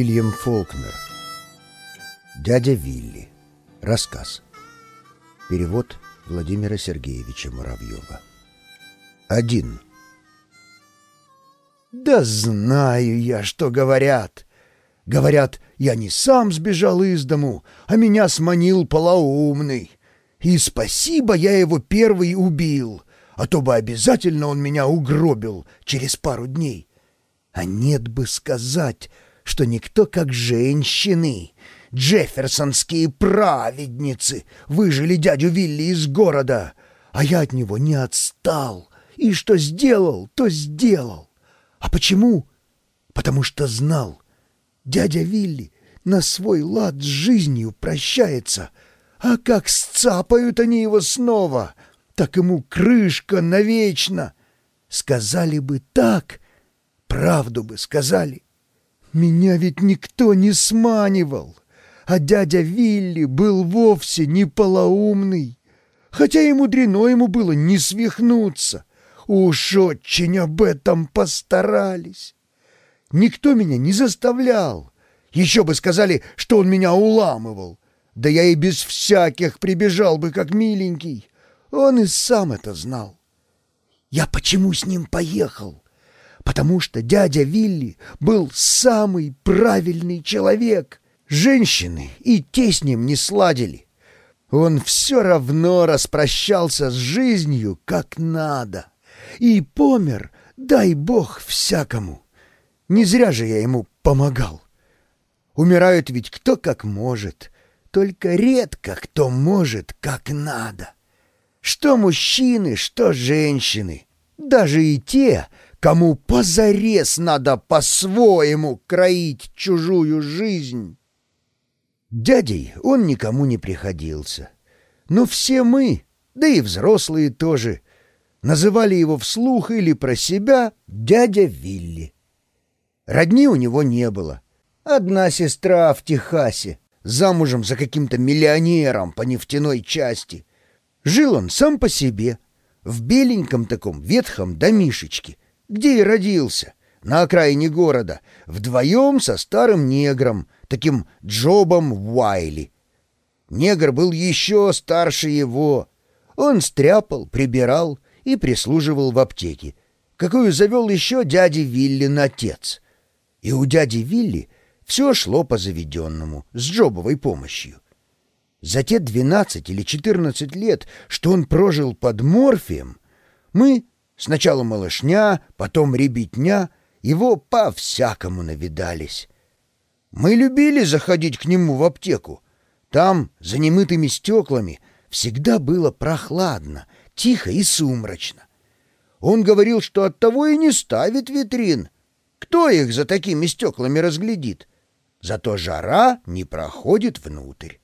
Вильям Фолкнер. Дядя Вилли. Рассказ. Перевод Владимира Сергеевича Муравьева. Один. Да знаю я, что говорят. Говорят, я не сам сбежал из дому, а меня сманил полоумный. И спасибо, я его первый убил, а то бы обязательно он меня угробил через пару дней. А нет бы сказать, что никто как женщины, джефферсонские праведницы, выжили дядю Вилли из города, а я от него не отстал. И что сделал, то сделал. А почему? Потому что знал. Дядя Вилли на свой лад с жизнью прощается, а как сцапают они его снова, так ему крышка навечно. Сказали бы так, правду бы сказали. Меня ведь никто не сманивал, а дядя Вилли был вовсе не полоумный, хотя и мудрено ему было не свихнуться. Уж очень об этом постарались. Никто меня не заставлял. Еще бы сказали, что он меня уламывал. Да я и без всяких прибежал бы, как миленький. Он и сам это знал. Я почему с ним поехал? Потому что дядя Вилли был самый правильный человек. Женщины и те с ним не сладили. Он все равно распрощался с жизнью как надо. И помер, дай бог, всякому. Не зря же я ему помогал. Умирают ведь кто как может, только редко кто может как надо. Что мужчины, что женщины, даже и те, кому позарез надо по-своему кроить чужую жизнь. Дядей он никому не приходился. Но все мы, да и взрослые тоже, называли его вслух или про себя дядя Вилли. Родни у него не было. Одна сестра в Техасе, замужем за каким-то миллионером по нефтяной части. Жил он сам по себе, в беленьком таком ветхом домишечке, где и родился, на окраине города, вдвоем со старым негром, таким Джобом Уайли. Негр был еще старше его. Он стряпал, прибирал и прислуживал в аптеке, какую завел еще дядя Виллин отец. И у дяди Вилли все шло по заведенному, с Джобовой помощью. За те двенадцать или четырнадцать лет, что он прожил под морфием, мы Сначала малышня, потом ребятня, его по-всякому навидались. Мы любили заходить к нему в аптеку. Там, за немытыми стеклами, всегда было прохладно, тихо и сумрачно. Он говорил, что оттого и не ставит витрин. Кто их за такими стеклами разглядит? Зато жара не проходит внутрь.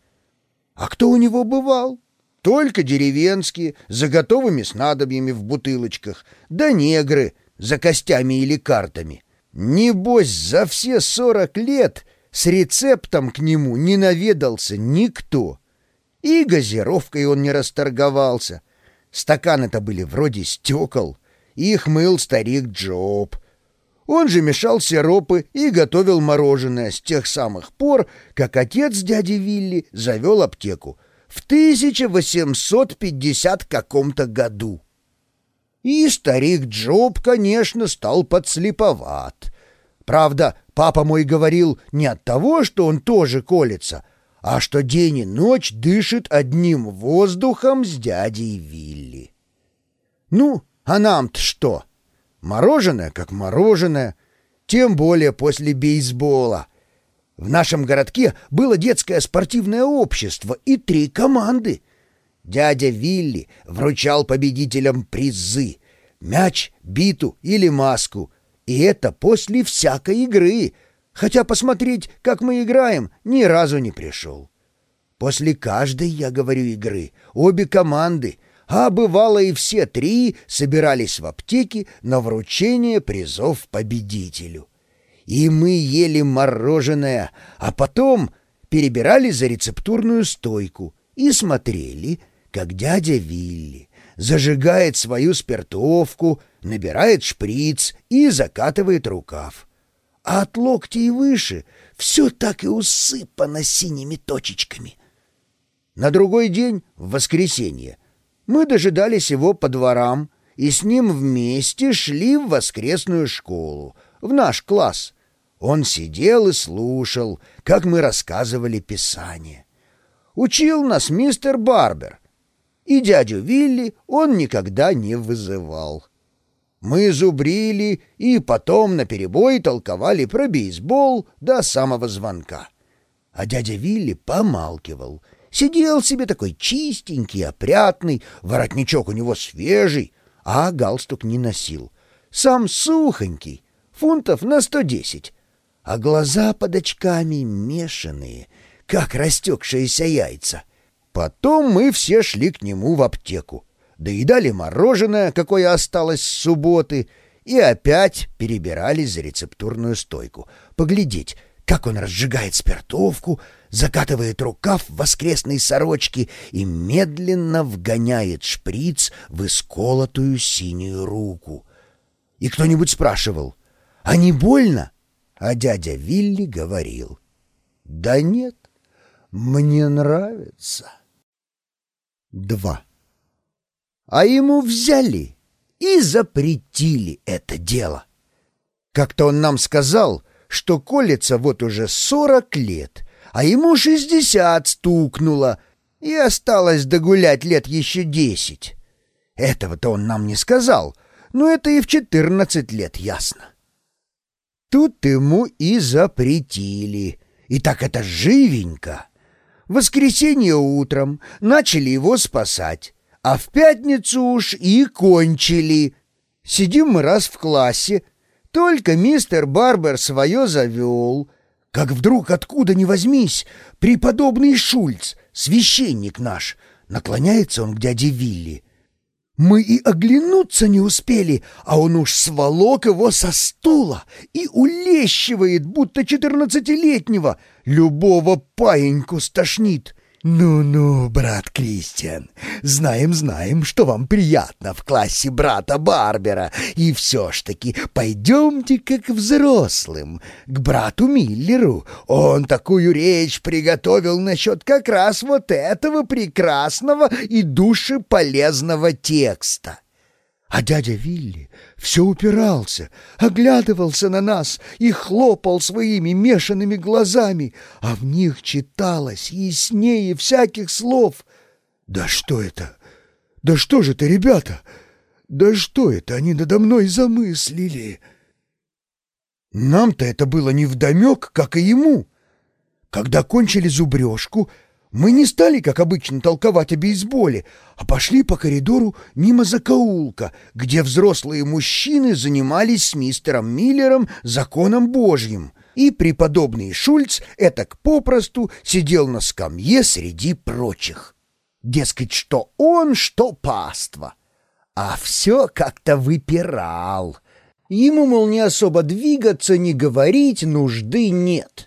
А кто у него бывал? Только деревенские, за готовыми снадобьями в бутылочках, да негры за костями или картами. Небось, за все сорок лет с рецептом к нему не наведался никто. И газировкой он не расторговался. Стаканы-то были вроде стекол. Их мыл старик Джоб. Он же мешал сиропы и готовил мороженое с тех самых пор, как отец дяди Вилли завел аптеку — в 1850 каком-то году. И старик Джоб, конечно, стал подслеповат. Правда, папа мой говорил не от того, что он тоже колется, а что день и ночь дышит одним воздухом с дядей Вилли. Ну, а нам-то что? Мороженое как мороженое, тем более после бейсбола — в нашем городке было детское спортивное общество и три команды. Дядя Вилли вручал победителям призы — мяч, биту или маску. И это после всякой игры, хотя посмотреть, как мы играем, ни разу не пришел. После каждой, я говорю, игры обе команды, а бывало и все три, собирались в аптеке на вручение призов победителю и мы ели мороженое, а потом перебирали за рецептурную стойку и смотрели, как дядя Вилли зажигает свою спиртовку, набирает шприц и закатывает рукав. А от локтя и выше все так и усыпано синими точечками. На другой день, в воскресенье, мы дожидались его по дворам и с ним вместе шли в воскресную школу, в наш класс. Он сидел и слушал, как мы рассказывали Писание. Учил нас мистер Барбер, и дядю Вилли он никогда не вызывал. Мы зубрили и потом наперебой толковали про бейсбол до самого звонка. А дядя Вилли помалкивал — Сидел себе такой чистенький, опрятный, воротничок у него свежий, а галстук не носил. Сам сухонький, фунтов на сто десять, а глаза под очками мешанные, как растекшиеся яйца. Потом мы все шли к нему в аптеку, доедали мороженое, какое осталось с субботы, и опять перебирались за рецептурную стойку, поглядеть, как он разжигает спиртовку, закатывает рукав в воскресной сорочке и медленно вгоняет шприц в исколотую синюю руку. И кто-нибудь спрашивал, «А не больно?» А дядя Вилли говорил, «Да нет, мне нравится». Два. А ему взяли и запретили это дело. Как-то он нам сказал, что колется вот уже сорок лет, а ему шестьдесят стукнуло, и осталось догулять лет еще десять. Этого-то он нам не сказал, но это и в четырнадцать лет ясно. Тут ему и запретили, и так это живенько. В воскресенье утром начали его спасать, а в пятницу уж и кончили. Сидим мы раз в классе, только мистер Барбер свое завел, как вдруг откуда ни возьмись, преподобный Шульц, священник наш, наклоняется он к дяде Вилли. Мы и оглянуться не успели, а он уж сволок его со стула и улещивает, будто четырнадцатилетнего, любого паеньку стошнит. «Ну-ну, брат Кристиан, знаем-знаем, что вам приятно в классе брата Барбера, и все ж таки пойдемте как взрослым, к брату Миллеру. Он такую речь приготовил насчет как раз вот этого прекрасного и душеполезного текста». А дядя Вилли все упирался, оглядывался на нас и хлопал своими мешанными глазами, а в них читалось яснее всяких слов. «Да что это? Да что же это, ребята? Да что это они надо мной замыслили?» Нам-то это было невдомек, как и ему. Когда кончили зубрежку, мы не стали, как обычно, толковать о бейсболе, а пошли по коридору мимо закоулка, где взрослые мужчины занимались с мистером Миллером законом Божьим, и преподобный Шульц этак попросту сидел на скамье среди прочих. Дескать, что он, что паства. А все как-то выпирал. Ему, мол, не особо двигаться, не говорить нужды нет.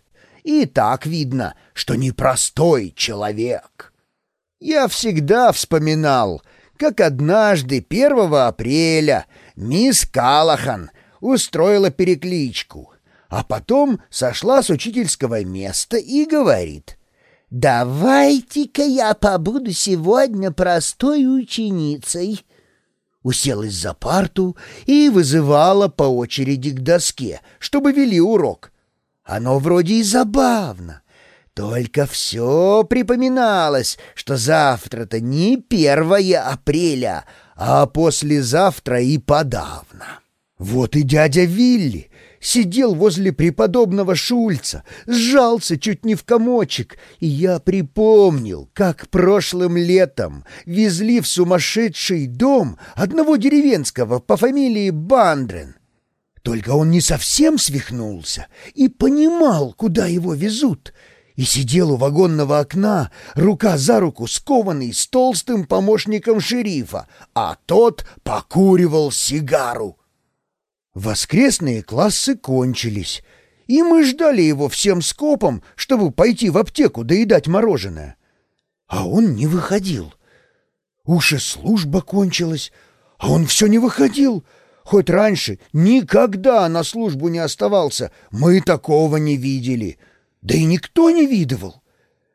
И так видно, что непростой человек. Я всегда вспоминал, как однажды 1 апреля мисс Калахан устроила перекличку, а потом сошла с учительского места и говорит «Давайте-ка я побуду сегодня простой ученицей» уселась за парту и вызывала по очереди к доске, чтобы вели урок. Оно вроде и забавно. Только все припоминалось, что завтра-то не первое апреля, а послезавтра и подавно. Вот и дядя Вилли сидел возле преподобного Шульца, сжался чуть не в комочек, и я припомнил, как прошлым летом везли в сумасшедший дом одного деревенского по фамилии Бандрен. Только он не совсем свихнулся и понимал, куда его везут, и сидел у вагонного окна, рука за руку скованный с толстым помощником шерифа, а тот покуривал сигару. Воскресные классы кончились, и мы ждали его всем скопом, чтобы пойти в аптеку доедать мороженое. А он не выходил. Уж служба кончилась, а он все не выходил — Хоть раньше никогда на службу не оставался, мы такого не видели. Да и никто не видывал.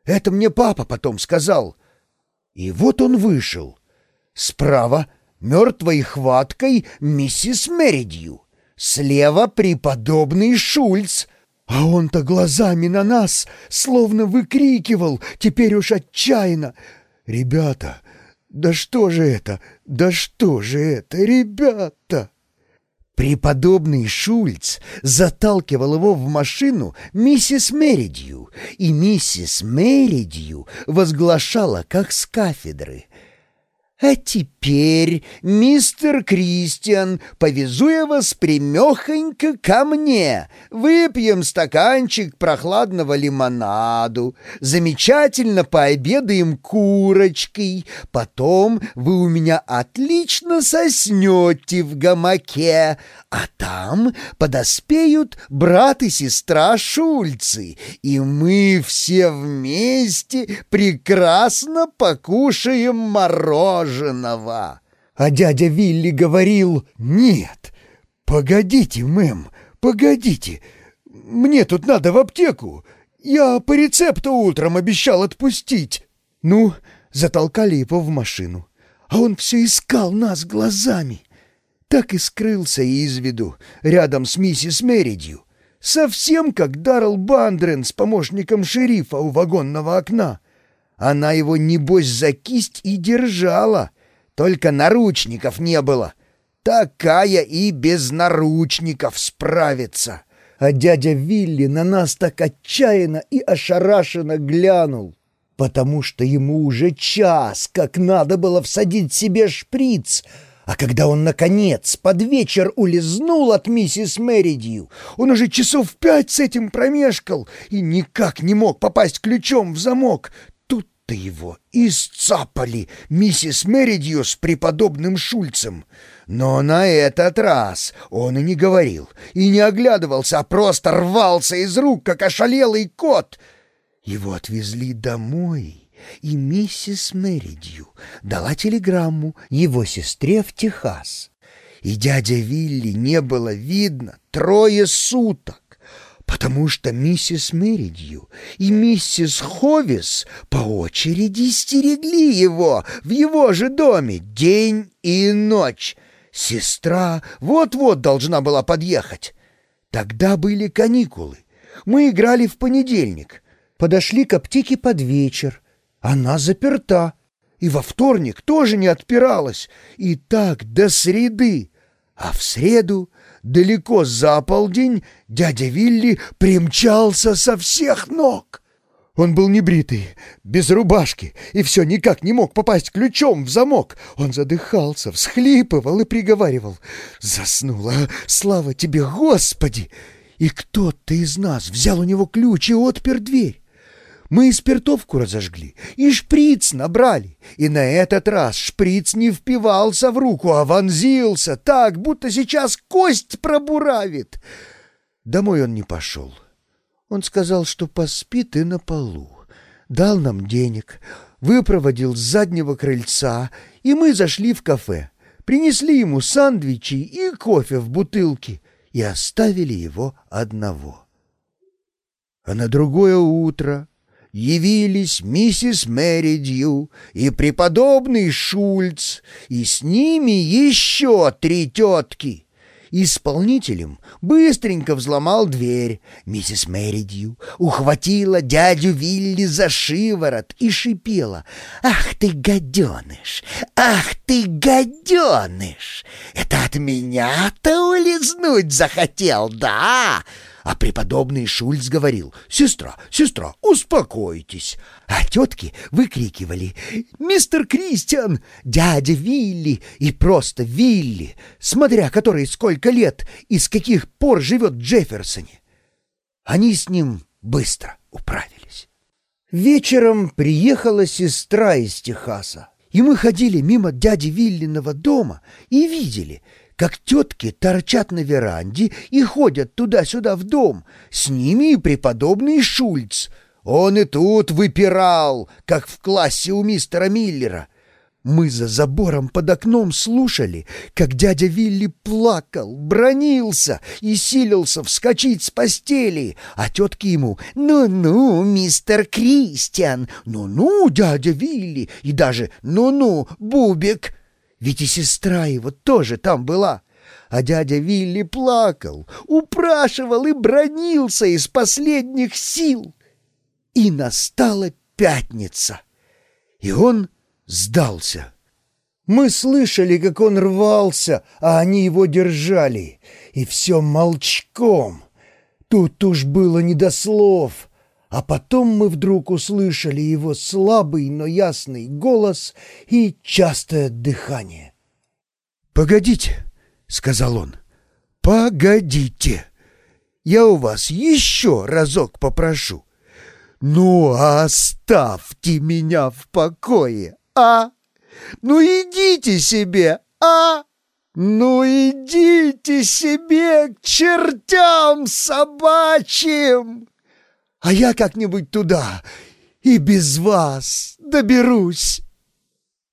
Это мне папа потом сказал. И вот он вышел. Справа мертвой хваткой миссис Меридью. Слева преподобный Шульц. А он-то глазами на нас словно выкрикивал, теперь уж отчаянно. «Ребята, да что же это? Да что же это, ребята?» Преподобный Шульц заталкивал его в машину миссис Меридью, и миссис Меридью возглашала, как с кафедры — а теперь, мистер Кристиан, повезу я вас примехонько ко мне. Выпьем стаканчик прохладного лимонаду, замечательно пообедаем курочкой, потом вы у меня отлично соснете в гамаке, а там подоспеют брат и сестра Шульцы, и мы все вместе прекрасно покушаем мороженое мороженого. А дядя Вилли говорил, «Нет, погодите, мэм, погодите, мне тут надо в аптеку. Я по рецепту утром обещал отпустить». Ну, затолкали его в машину, а он все искал нас глазами. Так и скрылся из виду, рядом с миссис Меридью, совсем как Даррел Бандрен с помощником шерифа у вагонного окна. Она его, небось, за кисть и держала. Только наручников не было. Такая и без наручников справится. А дядя Вилли на нас так отчаянно и ошарашенно глянул, потому что ему уже час, как надо было всадить себе шприц, а когда он, наконец, под вечер улизнул от миссис Меридью, он уже часов пять с этим промешкал и никак не мог попасть ключом в замок, будто его исцапали миссис Меридью с преподобным Шульцем. Но на этот раз он и не говорил, и не оглядывался, а просто рвался из рук, как ошалелый кот. Его отвезли домой, и миссис Меридью дала телеграмму его сестре в Техас. И дядя Вилли не было видно трое суток потому что миссис Меридью и миссис Ховис по очереди стерегли его в его же доме день и ночь. Сестра вот-вот должна была подъехать. Тогда были каникулы. Мы играли в понедельник. Подошли к аптеке под вечер. Она заперта. И во вторник тоже не отпиралась. И так до среды. А в среду далеко за полдень дядя Вилли примчался со всех ног. Он был небритый, без рубашки, и все никак не мог попасть ключом в замок. Он задыхался, всхлипывал и приговаривал. «Заснула! Слава тебе, Господи!» И кто-то из нас взял у него ключ и отпер дверь. Мы и спиртовку разожгли, и шприц набрали. И на этот раз шприц не впивался в руку, а вонзился так, будто сейчас кость пробуравит. Домой он не пошел. Он сказал, что поспит и на полу. Дал нам денег, выпроводил с заднего крыльца, и мы зашли в кафе. Принесли ему сандвичи и кофе в бутылке и оставили его одного. А на другое утро явились миссис Меридью и преподобный Шульц, и с ними еще три тетки. Исполнителем быстренько взломал дверь. Миссис Меридью ухватила дядю Вилли за шиворот и шипела. «Ах ты, гаденыш! Ах ты, гаденыш! Это от меня-то улизнуть захотел, да?» А преподобный Шульц говорил, «Сестра, сестра, успокойтесь». А тетки выкрикивали, «Мистер Кристиан, дядя Вилли и просто Вилли, смотря который сколько лет и с каких пор живет в Джефферсоне». Они с ним быстро управились. Вечером приехала сестра из Техаса, и мы ходили мимо дяди Виллиного дома и видели — как тетки торчат на веранде и ходят туда-сюда в дом. С ними и преподобный Шульц. Он и тут выпирал, как в классе у мистера Миллера. Мы за забором под окном слушали, как дядя Вилли плакал, бронился и силился вскочить с постели, а тетки ему «Ну-ну, мистер Кристиан! Ну-ну, дядя Вилли!» и даже «Ну-ну, Бубик!» Ведь и сестра его тоже там была. А дядя Вилли плакал, упрашивал и бронился из последних сил. И настала пятница. И он сдался. Мы слышали, как он рвался, а они его держали. И все молчком. Тут уж было не до слов. А потом мы вдруг услышали его слабый, но ясный голос и частое дыхание. «Погодите», — сказал он, — «погодите. Я у вас еще разок попрошу. Ну, оставьте меня в покое, а? Ну, идите себе, а? Ну, идите себе к чертям собачьим, а я как-нибудь туда и без вас доберусь».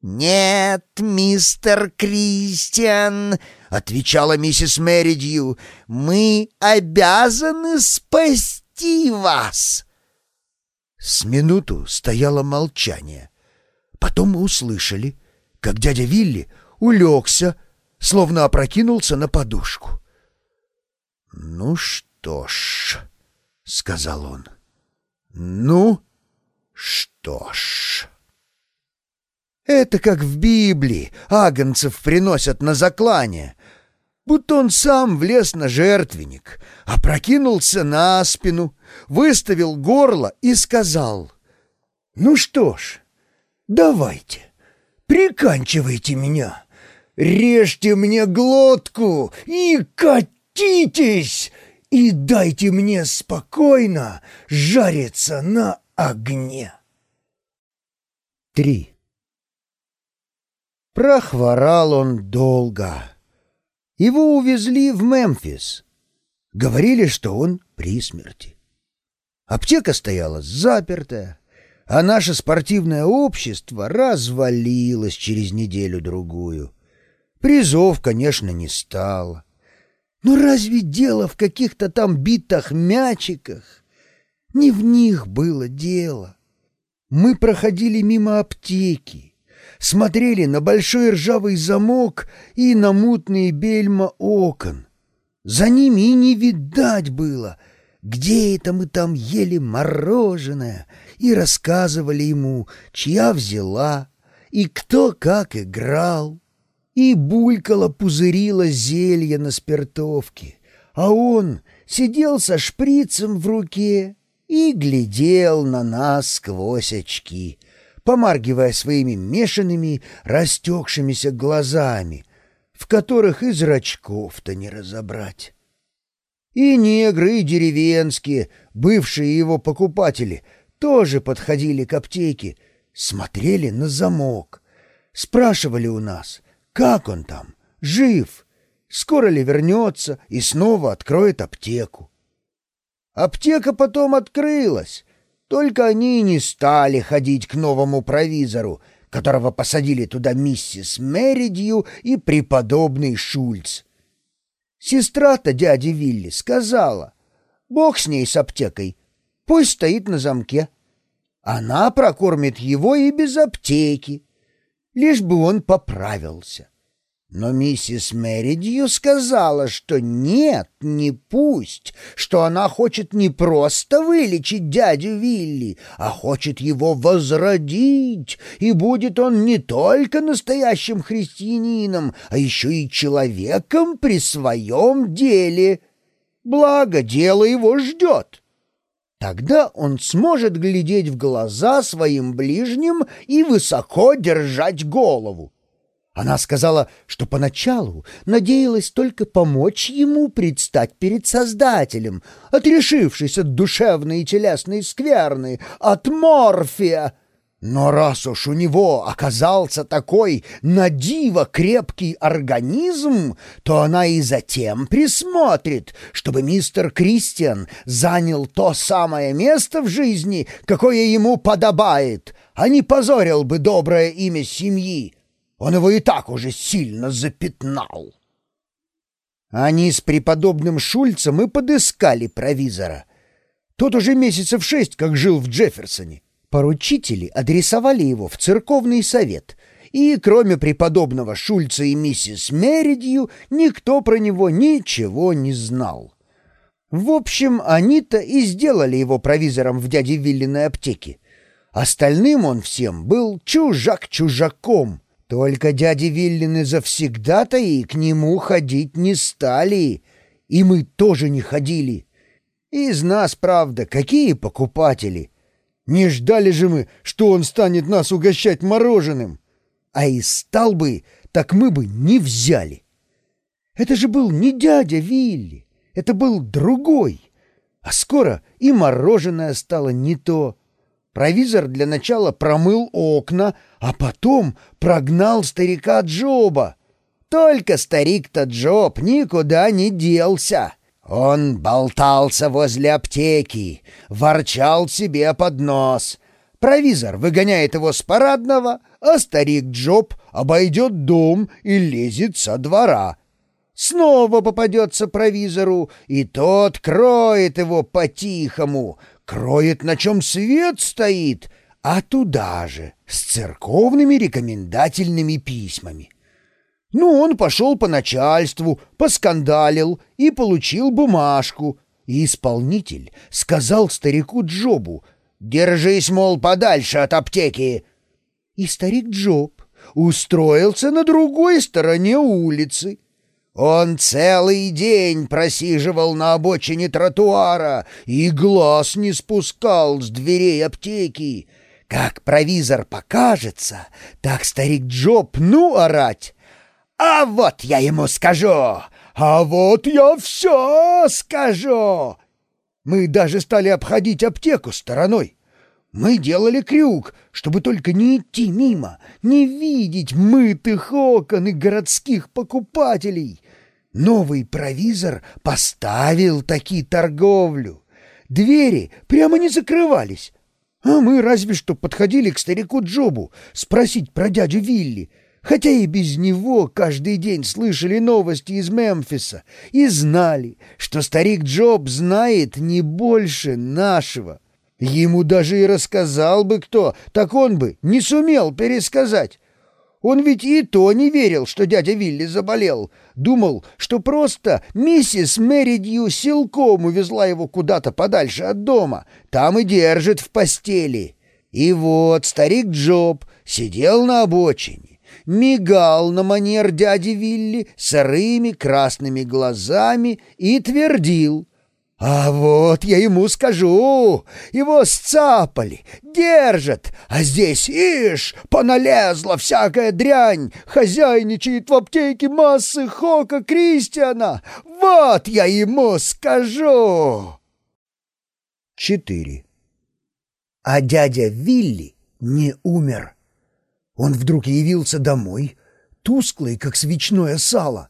«Нет, мистер Кристиан», — отвечала миссис Меридью, — «мы обязаны спасти вас». С минуту стояло молчание. Потом мы услышали, как дядя Вилли улегся, словно опрокинулся на подушку. «Ну что ж», — сказал он, — «ну что ж». Это как в Библии агнцев приносят на заклание, будто он сам влез на жертвенник, опрокинулся на спину, выставил горло и сказал, «Ну что ж, давайте, приканчивайте меня, режьте мне глотку и катитесь, и дайте мне спокойно жариться на огне». Три. Прохворал он долго. Его увезли в Мемфис. Говорили, что он при смерти. Аптека стояла запертая, а наше спортивное общество развалилось через неделю-другую. Призов, конечно, не стало. Но разве дело в каких-то там битах-мячиках? Не в них было дело. Мы проходили мимо аптеки смотрели на большой ржавый замок и на мутные бельма окон. За ними и не видать было, где это мы там ели мороженое и рассказывали ему, чья взяла и кто как играл. И булькало-пузырило зелье на спиртовке, а он сидел со шприцем в руке и глядел на нас сквозь очки — помаргивая своими мешанными, растекшимися глазами, в которых и зрачков-то не разобрать. И негры, и деревенские, бывшие его покупатели, тоже подходили к аптеке, смотрели на замок, спрашивали у нас, как он там, жив, скоро ли вернется и снова откроет аптеку. Аптека потом открылась, только они не стали ходить к новому провизору, которого посадили туда миссис Меридью и преподобный Шульц. Сестра-то дяди Вилли сказала, «Бог с ней с аптекой, пусть стоит на замке. Она прокормит его и без аптеки, лишь бы он поправился». Но миссис Меридью сказала, что нет, не пусть, что она хочет не просто вылечить дядю Вилли, а хочет его возродить, и будет он не только настоящим христианином, а еще и человеком при своем деле. Благо, дело его ждет. Тогда он сможет глядеть в глаза своим ближним и высоко держать голову. Она сказала, что поначалу надеялась только помочь ему предстать перед Создателем, отрешившись от душевной и телесной скверны, от морфия. Но раз уж у него оказался такой надиво крепкий организм, то она и затем присмотрит, чтобы мистер Кристиан занял то самое место в жизни, какое ему подобает, а не позорил бы доброе имя семьи Он его и так уже сильно запятнал. Они с преподобным Шульцем и подыскали провизора. Тот уже месяцев шесть как жил в Джефферсоне. Поручители адресовали его в церковный совет, и кроме преподобного Шульца и миссис Меридью никто про него ничего не знал. В общем, они-то и сделали его провизором в дяде Виллиной аптеке. Остальным он всем был чужак чужаком. Только дяди Виллины завсегда-то и к нему ходить не стали, и мы тоже не ходили. Из нас, правда, какие покупатели? Не ждали же мы, что он станет нас угощать мороженым. А и стал бы, так мы бы не взяли. Это же был не дядя Вилли, это был другой. А скоро и мороженое стало не то. Провизор для начала промыл окна, а потом прогнал старика Джоба. Только старик-то Джоб никуда не делся. Он болтался возле аптеки, ворчал себе под нос. Провизор выгоняет его с парадного, а старик Джоб обойдет дом и лезет со двора. Снова попадется провизору, и тот кроет его по-тихому, кроет, на чем свет стоит, а туда же, с церковными рекомендательными письмами. Ну, он пошел по начальству, поскандалил и получил бумажку. И исполнитель сказал старику Джобу, «Держись, мол, подальше от аптеки». И старик Джоб устроился на другой стороне улицы. Он целый день просиживал на обочине тротуара и глаз не спускал с дверей аптеки. Как провизор покажется, так старик Джоб, ну, орать, «А вот я ему скажу! А вот я все скажу!» Мы даже стали обходить аптеку стороной. Мы делали крюк, чтобы только не идти мимо, не видеть мытых окон и городских покупателей. Новый провизор поставил таки торговлю. Двери прямо не закрывались. А мы разве что подходили к старику Джобу спросить про дядю Вилли — хотя и без него каждый день слышали новости из Мемфиса и знали, что старик Джоб знает не больше нашего. Ему даже и рассказал бы кто, так он бы не сумел пересказать. Он ведь и то не верил, что дядя Вилли заболел. Думал, что просто миссис Меридью силком увезла его куда-то подальше от дома. Там и держит в постели. И вот старик Джоб сидел на обочине мигал на манер дяди Вилли сырыми красными глазами и твердил. «А вот я ему скажу, его сцапали, держат, а здесь, ишь, поналезла всякая дрянь, хозяйничает в аптеке массы Хока Кристиана, вот я ему скажу!» Четыре. А дядя Вилли не умер. Он вдруг явился домой, тусклый, как свечное сало.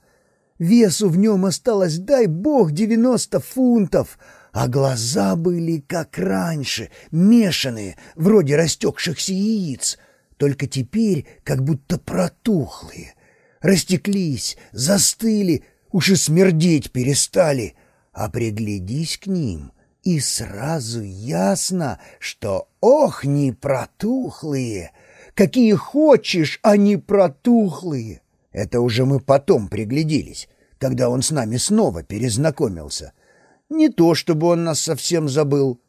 Весу в нем осталось, дай бог, девяносто фунтов, а глаза были, как раньше, мешанные, вроде растекшихся яиц, только теперь как будто протухлые. Растеклись, застыли, уж и смердеть перестали, а приглядись к ним — и сразу ясно, что ох, не протухлые — какие хочешь, а не протухлые. Это уже мы потом пригляделись, когда он с нами снова перезнакомился. Не то, чтобы он нас совсем забыл.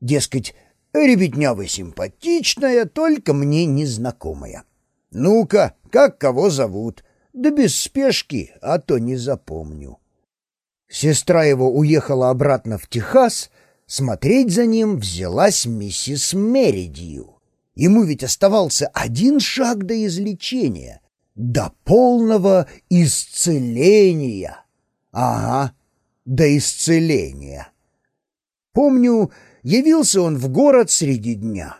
Дескать, ребятня вы симпатичная, только мне незнакомая. Ну-ка, как кого зовут? Да без спешки, а то не запомню. Сестра его уехала обратно в Техас, смотреть за ним взялась миссис Меридью. Ему ведь оставался один шаг до излечения, до полного исцеления. Ага, до исцеления. Помню, явился он в город среди дня.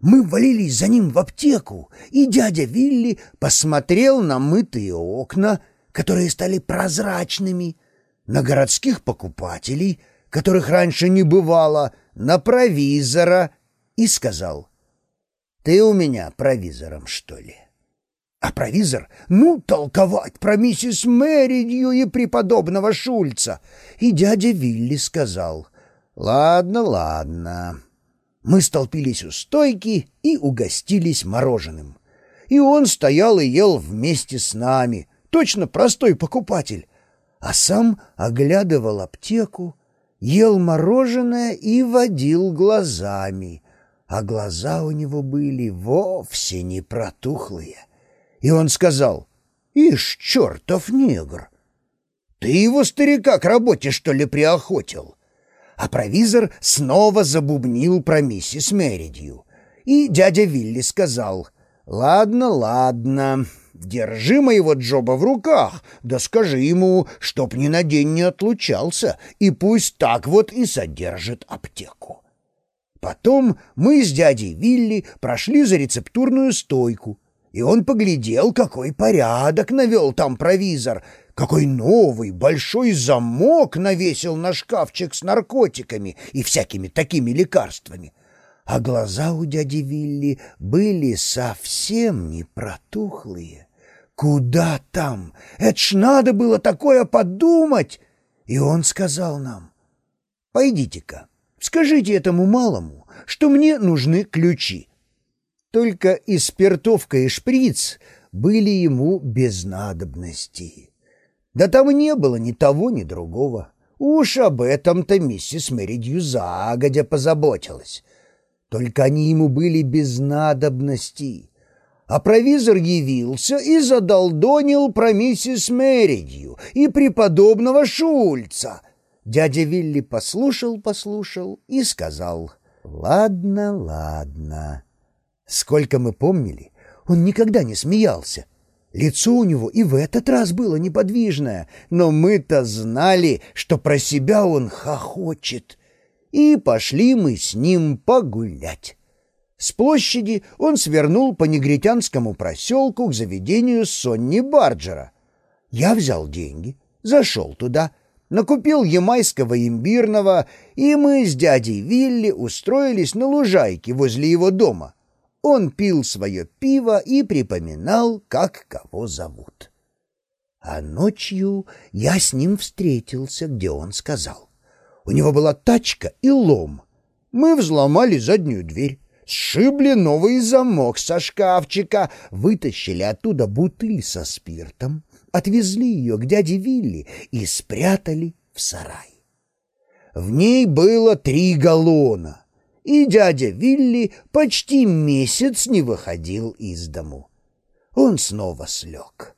Мы валились за ним в аптеку, и дядя Вилли посмотрел на мытые окна, которые стали прозрачными, на городских покупателей, которых раньше не бывало, на провизора, и сказал, ты у меня провизором, что ли? А провизор, ну, толковать про миссис Мэридью и преподобного Шульца. И дядя Вилли сказал, «Ладно, ладно». Мы столпились у стойки и угостились мороженым. И он стоял и ел вместе с нами, точно простой покупатель, а сам оглядывал аптеку, ел мороженое и водил глазами, а глаза у него были вовсе не протухлые. И он сказал, «Ишь, чертов негр! Ты его старика к работе, что ли, приохотил?» А провизор снова забубнил про миссис Меридью. И дядя Вилли сказал, «Ладно, ладно, держи моего Джоба в руках, да скажи ему, чтоб ни на день не отлучался, и пусть так вот и содержит аптеку». Потом мы с дядей Вилли прошли за рецептурную стойку, и он поглядел, какой порядок навел там провизор, какой новый большой замок навесил на шкафчик с наркотиками и всякими такими лекарствами. А глаза у дяди Вилли были совсем не протухлые. Куда там? Это ж надо было такое подумать! И он сказал нам, «Пойдите-ка, скажите этому малому, что мне нужны ключи». Только и спиртовка, и шприц были ему без надобности. Да там не было ни того, ни другого. Уж об этом-то миссис Меридью загодя позаботилась. Только они ему были без надобности. А провизор явился и задолдонил про миссис Меридью и преподобного Шульца. Дядя Вилли послушал-послушал и сказал, «Ладно, ладно». Сколько мы помнили, он никогда не смеялся. Лицо у него и в этот раз было неподвижное, но мы-то знали, что про себя он хохочет. И пошли мы с ним погулять. С площади он свернул по негритянскому проселку к заведению Сонни Барджера. Я взял деньги, зашел туда, накупил ямайского имбирного, и мы с дядей Вилли устроились на лужайке возле его дома — он пил свое пиво и припоминал, как кого зовут. А ночью я с ним встретился, где он сказал. У него была тачка и лом. Мы взломали заднюю дверь, сшибли новый замок со шкафчика, вытащили оттуда бутыль со спиртом, отвезли ее к дяде Вилли и спрятали в сарай. В ней было три галлона, и дядя Вилли почти месяц не выходил из дому. Он снова слег.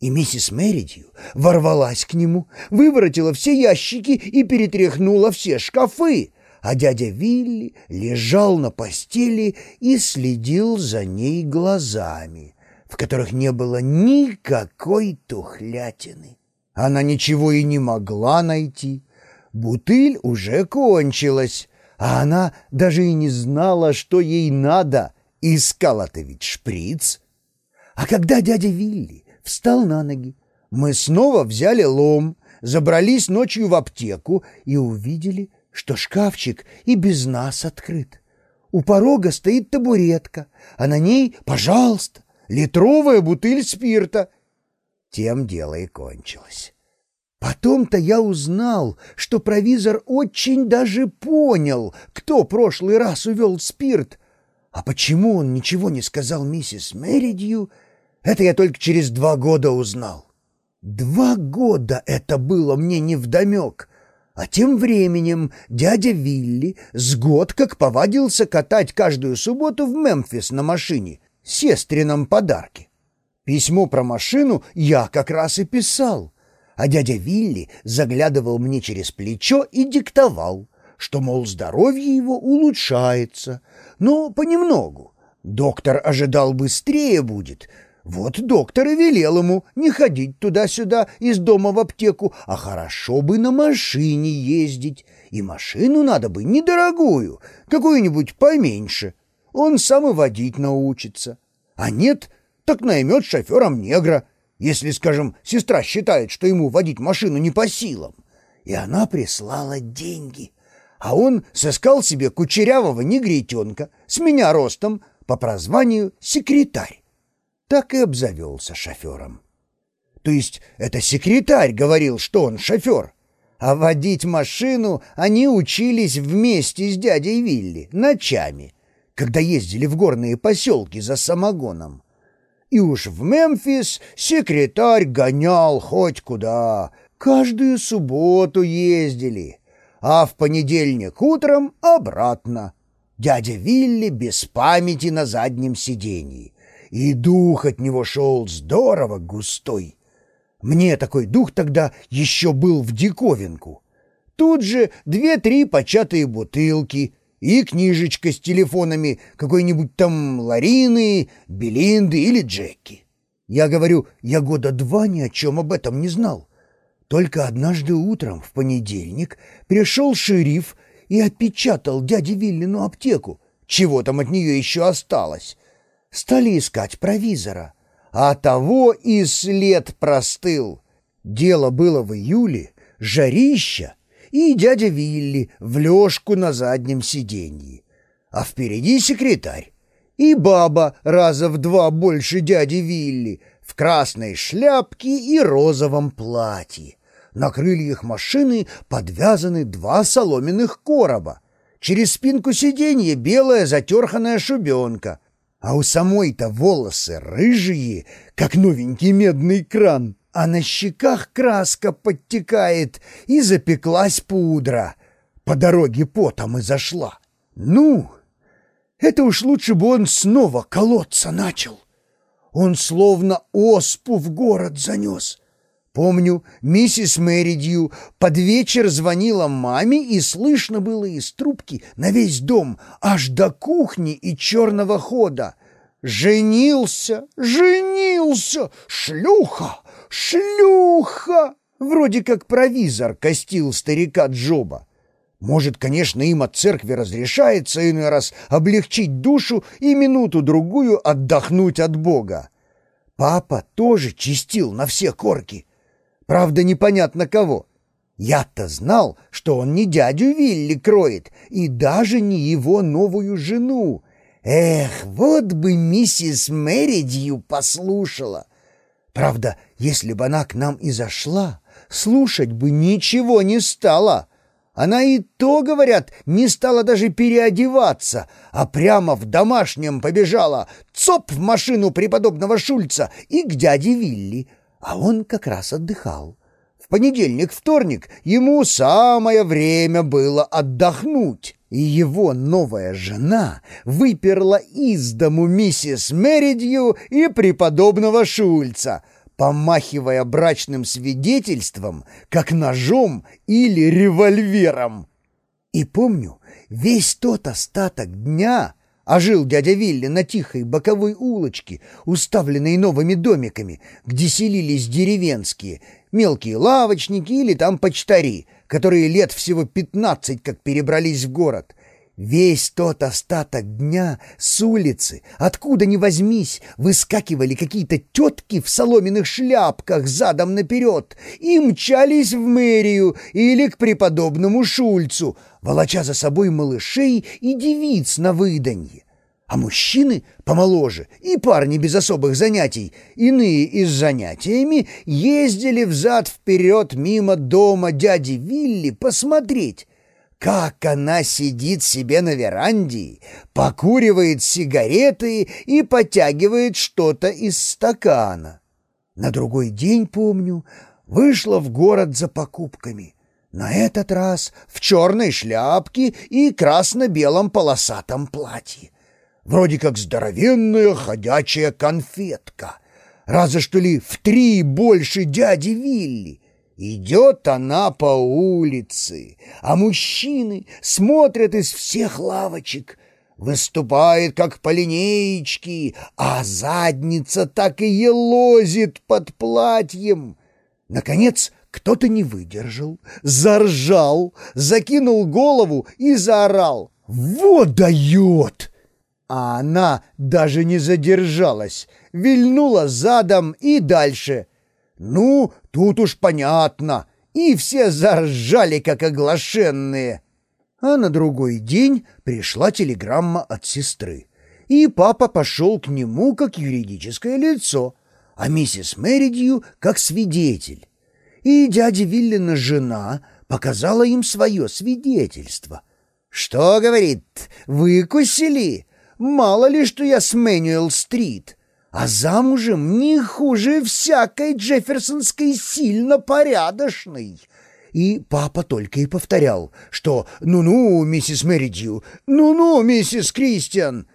И миссис Меридью ворвалась к нему, выворотила все ящики и перетряхнула все шкафы, а дядя Вилли лежал на постели и следил за ней глазами, в которых не было никакой тухлятины. Она ничего и не могла найти. Бутыль уже кончилась, а она даже и не знала, что ей надо. Искала-то ведь шприц. А когда дядя Вилли встал на ноги, мы снова взяли лом, забрались ночью в аптеку и увидели, что шкафчик и без нас открыт. У порога стоит табуретка, а на ней, пожалуйста, литровая бутыль спирта. Тем дело и кончилось. Потом-то я узнал, что провизор очень даже понял, кто прошлый раз увел спирт. А почему он ничего не сказал миссис Меридью, это я только через два года узнал. Два года это было мне невдомек. А тем временем дядя Вилли с год как повадился катать каждую субботу в Мемфис на машине, сестрином подарке. Письмо про машину я как раз и писал а дядя Вилли заглядывал мне через плечо и диктовал, что, мол, здоровье его улучшается, но понемногу. Доктор ожидал быстрее будет. Вот доктор и велел ему не ходить туда-сюда из дома в аптеку, а хорошо бы на машине ездить. И машину надо бы недорогую, какую-нибудь поменьше. Он сам и водить научится. А нет, так наймет шофером негра — если, скажем, сестра считает, что ему водить машину не по силам. И она прислала деньги. А он сыскал себе кучерявого негритенка с меня ростом по прозванию секретарь. так и обзавелся шофером. То есть это секретарь говорил, что он шофер. А водить машину они учились вместе с дядей Вилли ночами, когда ездили в горные поселки за самогоном. И уж в Мемфис секретарь гонял хоть куда. Каждую субботу ездили, а в понедельник утром обратно. Дядя Вилли без памяти на заднем сиденье. И дух от него шел здорово густой. Мне такой дух тогда еще был в диковинку. Тут же две-три початые бутылки и книжечка с телефонами какой-нибудь там Ларины, Белинды или Джеки. Я говорю, я года два ни о чем об этом не знал. Только однажды утром, в понедельник, пришел шериф и опечатал дяде Виллину аптеку. Чего там от нее еще осталось? Стали искать провизора а того и след простыл. Дело было в июле, жарища, и дядя Вилли в лёжку на заднем сиденье. А впереди секретарь. И баба раза в два больше дяди Вилли, в красной шляпке и розовом платье. На крыльях машины подвязаны два соломенных короба. Через спинку сиденья белая затерханная шубенка — а у самой-то волосы рыжие, как новенький медный кран, а на щеках краска подтекает, и запеклась пудра. По дороге потом и зашла. Ну, это уж лучше бы он снова колоться начал. Он словно оспу в город занес. Помню, миссис Мэридью под вечер звонила маме, и слышно было из трубки на весь дом, аж до кухни и черного хода. «Женился! Женился! Шлюха! Шлюха!» Вроде как провизор костил старика Джоба. Может, конечно, им от церкви разрешается иной раз облегчить душу и минуту-другую отдохнуть от Бога. Папа тоже чистил на все корки. Правда, непонятно кого. Я-то знал, что он не дядю Вилли кроет и даже не его новую жену. Эх, вот бы миссис Мэридью послушала. Правда, если бы она к нам и зашла, слушать бы ничего не стала. Она и то, говорят, не стала даже переодеваться, а прямо в домашнем побежала, цоп в машину преподобного Шульца и к дяде Вилли, а он как раз отдыхал. В понедельник-вторник ему самое время было отдохнуть, и его новая жена выперла из дому миссис Меридью и преподобного Шульца, помахивая брачным свидетельством, как ножом или револьвером. И помню, весь тот остаток дня а жил дядя Вилли на тихой боковой улочке, уставленной новыми домиками, где селились деревенские, мелкие лавочники или там почтари, которые лет всего пятнадцать как перебрались в город. Весь тот остаток дня с улицы, откуда ни возьмись, выскакивали какие-то тетки в соломенных шляпках задом наперед и мчались в мэрию или к преподобному Шульцу, волоча за собой малышей и девиц на выданье. А мужчины помоложе и парни без особых занятий, иные и с занятиями, ездили взад-вперед мимо дома дяди Вилли посмотреть, как она сидит себе на веранде, покуривает сигареты и потягивает что-то из стакана. На другой день, помню, вышла в город за покупками. На этот раз в черной шляпке и красно-белом полосатом платье. Вроде как здоровенная ходячая конфетка. Разве что ли в три больше дяди Вилли. Идет она по улице, а мужчины смотрят из всех лавочек. Выступает, как по линеечке, а задница так и елозит под платьем. Наконец, кто-то не выдержал, заржал, закинул голову и заорал. «Вот дает!» А она даже не задержалась, вильнула задом и дальше — ну, тут уж понятно. И все заржали, как оглашенные. А на другой день пришла телеграмма от сестры. И папа пошел к нему как юридическое лицо, а миссис Меридью как свидетель. И дядя Виллина жена показала им свое свидетельство. «Что, — говорит, — выкусили? Мало ли, что я с Мэнюэл-стрит, а замужем не хуже всякой джефферсонской сильно порядочной». И папа только и повторял, что «Ну-ну, миссис Меридью, ну-ну, миссис Кристиан»,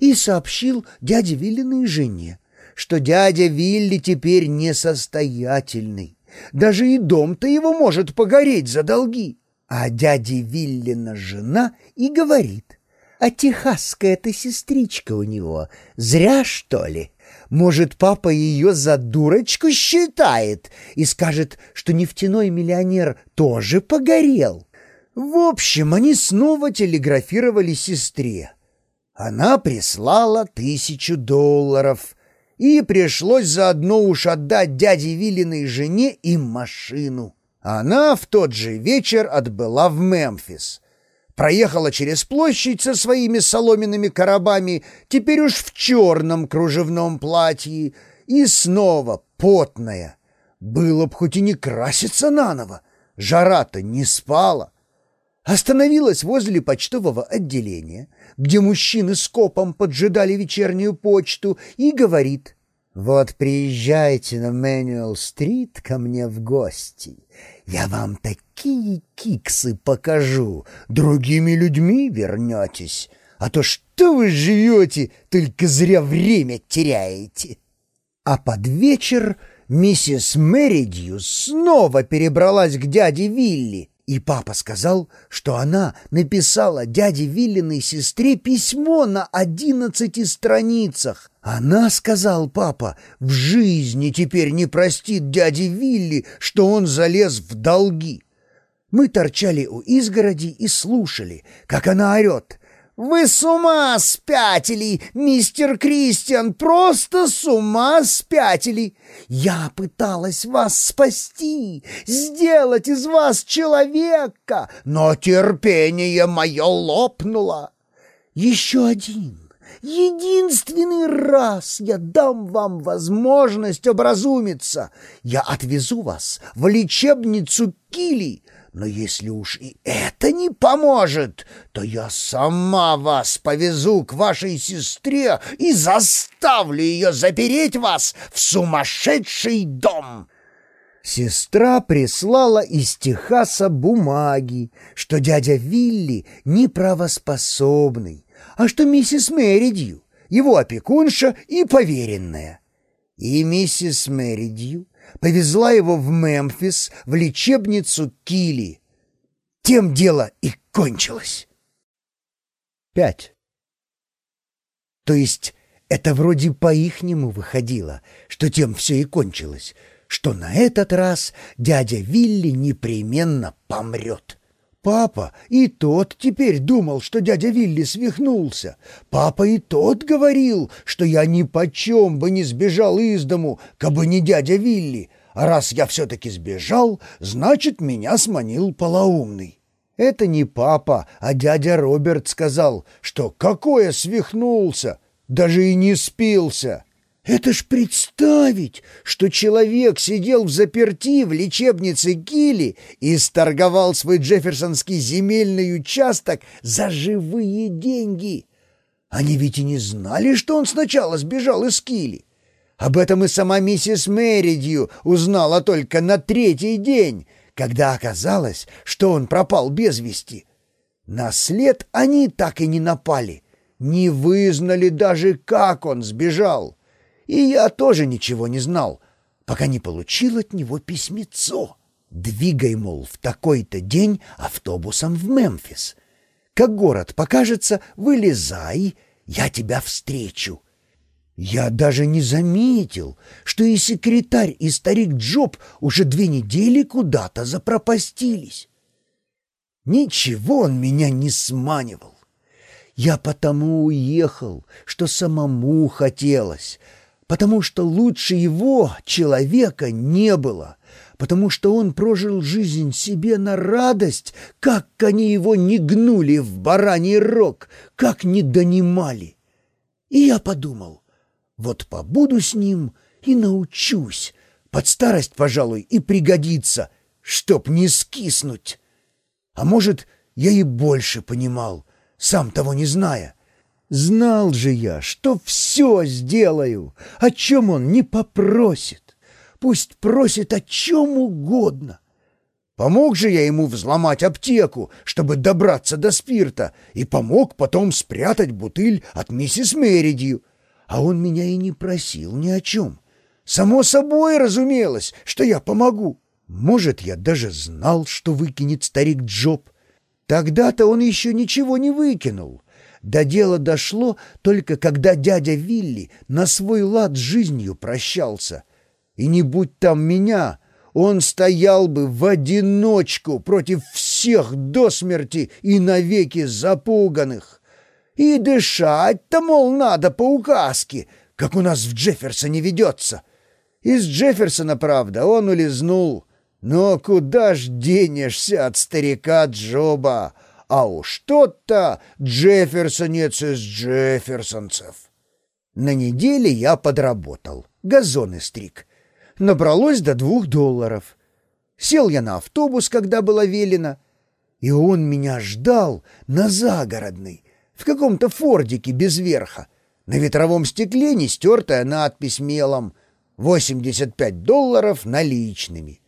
и сообщил дяде Виллиной жене, что дядя Вилли теперь несостоятельный, даже и дом-то его может погореть за долги. А дяди Виллина жена и говорит, а техасская-то сестричка у него, зря что ли? Может, папа ее за дурочку считает и скажет, что нефтяной миллионер тоже погорел? В общем, они снова телеграфировали сестре. Она прислала тысячу долларов, и пришлось заодно уж отдать дяде Виллиной жене и машину. Она в тот же вечер отбыла в Мемфис. Проехала через площадь со своими соломенными коробами, теперь уж в черном кружевном платье, и снова потная. Было б хоть и не краситься наново, жара-то не спала. Остановилась возле почтового отделения, где мужчины с копом поджидали вечернюю почту, и говорит, «Вот приезжайте на Мэнюэл-стрит ко мне в гости, я вам такие киксы покажу, другими людьми вернетесь, а то что вы живете, только зря время теряете». А под вечер миссис Меридью снова перебралась к дяде Вилли, и папа сказал, что она написала дяде Виллиной сестре письмо на одиннадцати страницах. Она, сказал папа, в жизни теперь не простит дяде Вилли, что он залез в долги. Мы торчали у изгороди и слушали, как она орет. «Вы с ума спятили, мистер Кристиан, просто с ума спятили! Я пыталась вас спасти, сделать из вас человека, но терпение мое лопнуло. Еще один, единственный раз я дам вам возможность образумиться. Я отвезу вас в лечебницу Кили, но если уж и это не поможет, то я сама вас повезу к вашей сестре и заставлю ее запереть вас в сумасшедший дом». Сестра прислала из Техаса бумаги, что дядя Вилли неправоспособный, а что миссис Меридью, его опекунша и поверенная. И миссис Меридью повезла его в Мемфис, в лечебницу Кили. Тем дело и кончилось. Пять. То есть это вроде по-ихнему выходило, что тем все и кончилось, что на этот раз дядя Вилли непременно помрет. Папа и тот теперь думал, что дядя Вилли свихнулся. Папа и тот говорил, что я ни почем бы не сбежал из дому, кабы не дядя Вилли. А раз я все-таки сбежал, значит, меня сманил полоумный. Это не папа, а дядя Роберт сказал, что какое свихнулся, даже и не спился. Это ж представить, что человек сидел в заперти в лечебнице Килли и сторговал свой джефферсонский земельный участок за живые деньги. Они ведь и не знали, что он сначала сбежал из Килли. Об этом и сама миссис Меридью узнала только на третий день, когда оказалось, что он пропал без вести. На след они так и не напали, не вызнали даже, как он сбежал. И я тоже ничего не знал, пока не получил от него письмецо. Двигай, мол, в такой-то день автобусом в Мемфис. Как город покажется, вылезай, я тебя встречу. Я даже не заметил, что и секретарь, и старик Джоб уже две недели куда-то запропастились. Ничего он меня не сманивал. Я потому уехал, что самому хотелось — потому что лучше его человека не было, потому что он прожил жизнь себе на радость, как они его не гнули в бараний рог, как не донимали. И я подумал, вот побуду с ним и научусь. Под старость, пожалуй, и пригодится, чтоб не скиснуть. А может, я и больше понимал, сам того не зная. Знал же я, что все сделаю, о чем он не попросит. Пусть просит о чем угодно. Помог же я ему взломать аптеку, чтобы добраться до спирта, и помог потом спрятать бутыль от миссис Меридью. А он меня и не просил ни о чем. Само собой разумелось, что я помогу. Может, я даже знал, что выкинет старик Джоб. Тогда-то он еще ничего не выкинул. До дела дошло только когда дядя Вилли на свой лад с жизнью прощался. И не будь там меня, он стоял бы в одиночку против всех до смерти и навеки запуганных. И дышать-то, мол, надо по указке, как у нас в Джефферсоне ведется. Из Джефферсона, правда, он улизнул. Но куда ж денешься от старика Джоба? А уж тот-то джефферсонец из джефферсонцев. На неделе я подработал, газоны стриг. Набралось до двух долларов. Сел я на автобус, когда было велено, и он меня ждал на загородной, в каком-то фордике без верха. На ветровом стекле не стертая надпись мелом «85 долларов наличными»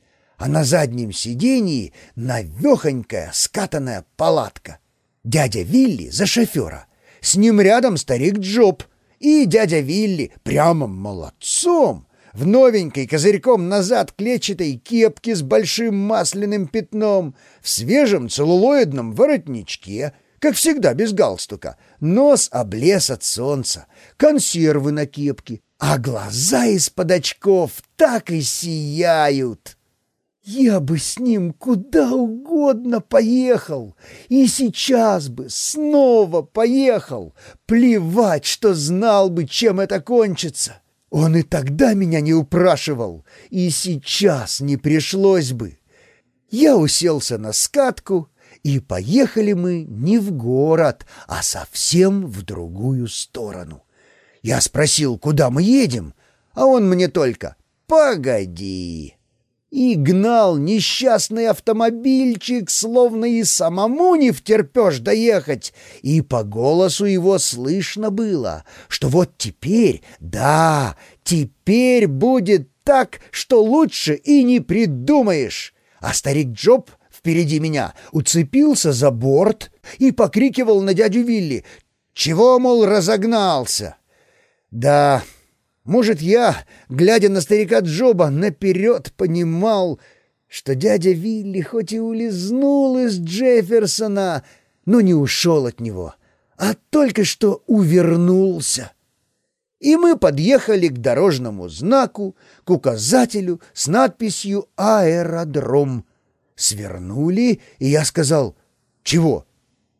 а на заднем сидении навехонькая скатанная палатка. Дядя Вилли за шофера. С ним рядом старик Джоб. И дядя Вилли прямо молодцом. В новенькой козырьком назад клетчатой кепке с большим масляным пятном, в свежем целлулоидном воротничке, как всегда без галстука, нос облез от солнца, консервы на кепке, а глаза из-под очков так и сияют. Я бы с ним куда угодно поехал, и сейчас бы снова поехал, плевать, что знал бы, чем это кончится. Он и тогда меня не упрашивал, и сейчас не пришлось бы. Я уселся на скатку, и поехали мы не в город, а совсем в другую сторону. Я спросил, куда мы едем, а он мне только «Погоди» и гнал несчастный автомобильчик, словно и самому не втерпешь доехать, и по голосу его слышно было, что вот теперь, да, теперь будет так, что лучше и не придумаешь. А старик Джоб впереди меня уцепился за борт и покрикивал на дядю Вилли, «Чего, мол, разогнался?» «Да, может, я, глядя на старика Джоба, наперед понимал, что дядя Вилли хоть и улизнул из Джефферсона, но не ушел от него, а только что увернулся. И мы подъехали к дорожному знаку, к указателю с надписью «Аэродром». Свернули, и я сказал «Чего?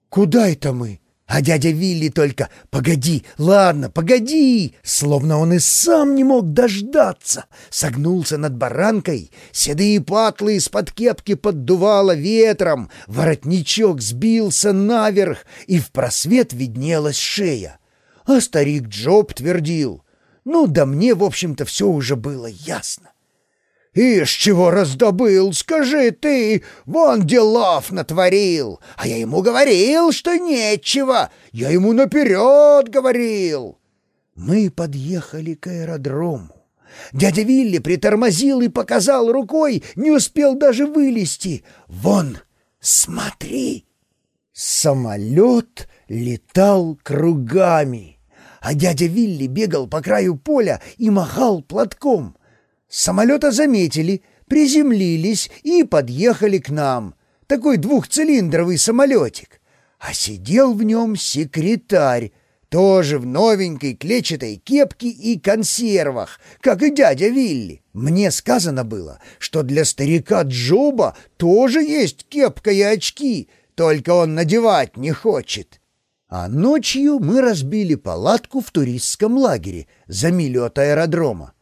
Куда это мы?» А дядя Вилли только «Погоди, ладно, погоди!» Словно он и сам не мог дождаться. Согнулся над баранкой, седые патлы из-под кепки поддувало ветром, воротничок сбился наверх, и в просвет виднелась шея. А старик Джоб твердил «Ну да мне, в общем-то, все уже было ясно». «Ишь, чего раздобыл, скажи ты! Вон делов натворил! А я ему говорил, что нечего! Я ему наперед говорил!» Мы подъехали к аэродрому. Дядя Вилли притормозил и показал рукой, не успел даже вылезти. «Вон, смотри!» Самолет летал кругами, а дядя Вилли бегал по краю поля и махал платком — самолета заметили, приземлились и подъехали к нам. Такой двухцилиндровый самолетик. А сидел в нем секретарь, тоже в новенькой клетчатой кепке и консервах, как и дядя Вилли. Мне сказано было, что для старика Джоба тоже есть кепка и очки, только он надевать не хочет. А ночью мы разбили палатку в туристском лагере за милю от аэродрома.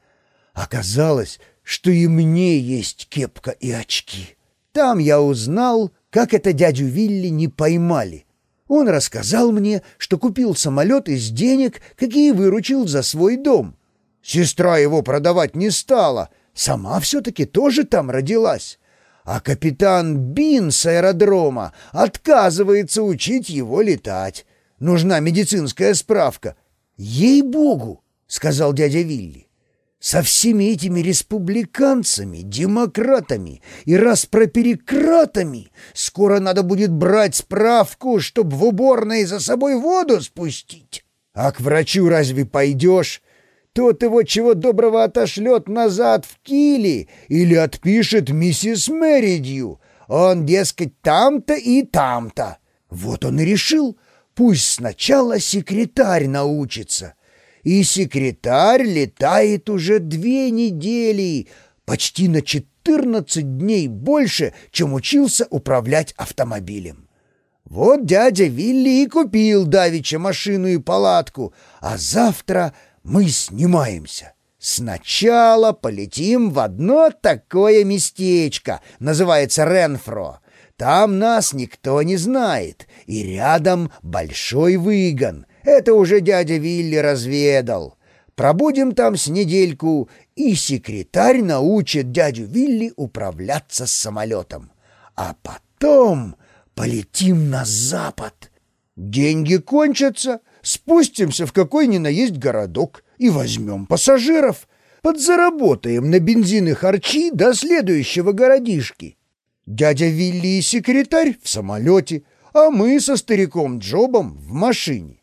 Оказалось, что и мне есть кепка и очки. Там я узнал, как это дядю Вилли не поймали. Он рассказал мне, что купил самолет из денег, какие выручил за свой дом. Сестра его продавать не стала, сама все-таки тоже там родилась. А капитан Бин с аэродрома отказывается учить его летать. Нужна медицинская справка. «Ей-богу!» — сказал дядя Вилли. Со всеми этими республиканцами, демократами и распроперекратами скоро надо будет брать справку, чтобы в уборной за собой воду спустить. А к врачу разве пойдешь? Тот его чего доброго отошлет назад в Кили или отпишет миссис Меридью. Он, дескать, там-то и там-то. Вот он и решил, пусть сначала секретарь научится и секретарь летает уже две недели, почти на 14 дней больше, чем учился управлять автомобилем. Вот дядя Вилли и купил давеча машину и палатку, а завтра мы снимаемся. Сначала полетим в одно такое местечко, называется Ренфро. Там нас никто не знает, и рядом большой выгон. Это уже дядя Вилли разведал. Пробудем там с недельку, и секретарь научит дядю Вилли управляться с самолетом. А потом полетим на запад. Деньги кончатся, спустимся в какой ни на есть городок и возьмем пассажиров. Подзаработаем на бензин и харчи до следующего городишки. Дядя Вилли и секретарь в самолете, а мы со стариком Джобом в машине.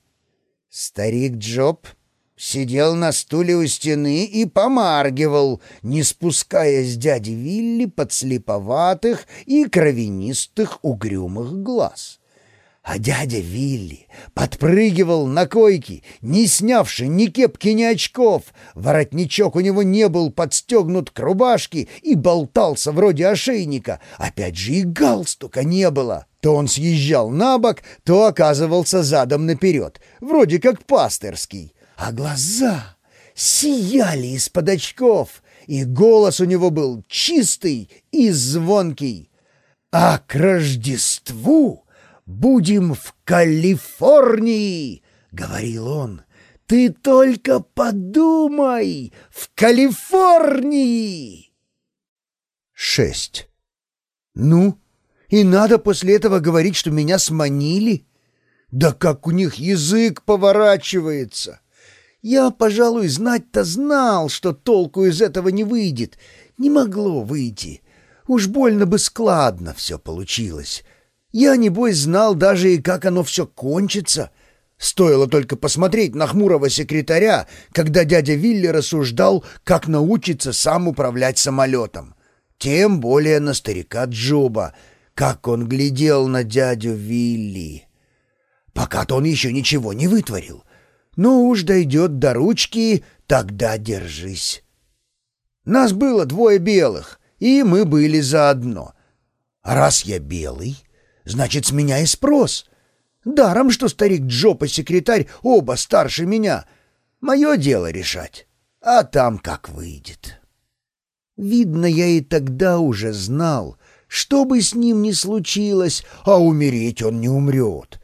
Старик Джоб сидел на стуле у стены и помаргивал, не спуская с дяди Вилли подслеповатых и кровянистых угрюмых глаз. А дядя Вилли подпрыгивал на койке, не снявши ни кепки, ни очков. Воротничок у него не был подстегнут к рубашке и болтался вроде ошейника. Опять же и галстука не было. То он съезжал на бок, то оказывался задом наперед, вроде как пасторский. А глаза сияли из-под очков, и голос у него был чистый и звонкий. А к Рождеству будем в Калифорнии, — говорил он. Ты только подумай, в Калифорнии! Шесть. Ну, и надо после этого говорить, что меня сманили? Да как у них язык поворачивается! Я, пожалуй, знать-то знал, что толку из этого не выйдет. Не могло выйти. Уж больно бы складно все получилось. Я, небось, знал даже и как оно все кончится. Стоило только посмотреть на хмурого секретаря, когда дядя Вилли рассуждал, как научиться сам управлять самолетом. Тем более на старика Джоба — как он глядел на дядю Вилли! Пока-то он еще ничего не вытворил. Ну уж дойдет до ручки, тогда держись. Нас было двое белых, и мы были заодно. А раз я белый, значит, с меня и спрос. Даром, что старик Джоп и секретарь оба старше меня. Мое дело решать, а там как выйдет. Видно, я и тогда уже знал, что бы с ним ни случилось, а умереть он не умрет.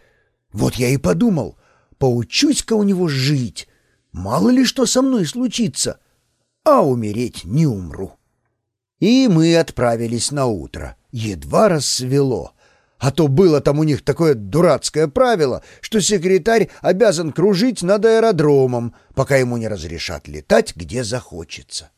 Вот я и подумал, поучусь-ка у него жить. Мало ли что со мной случится, а умереть не умру. И мы отправились на утро. Едва рассвело. А то было там у них такое дурацкое правило, что секретарь обязан кружить над аэродромом, пока ему не разрешат летать, где захочется.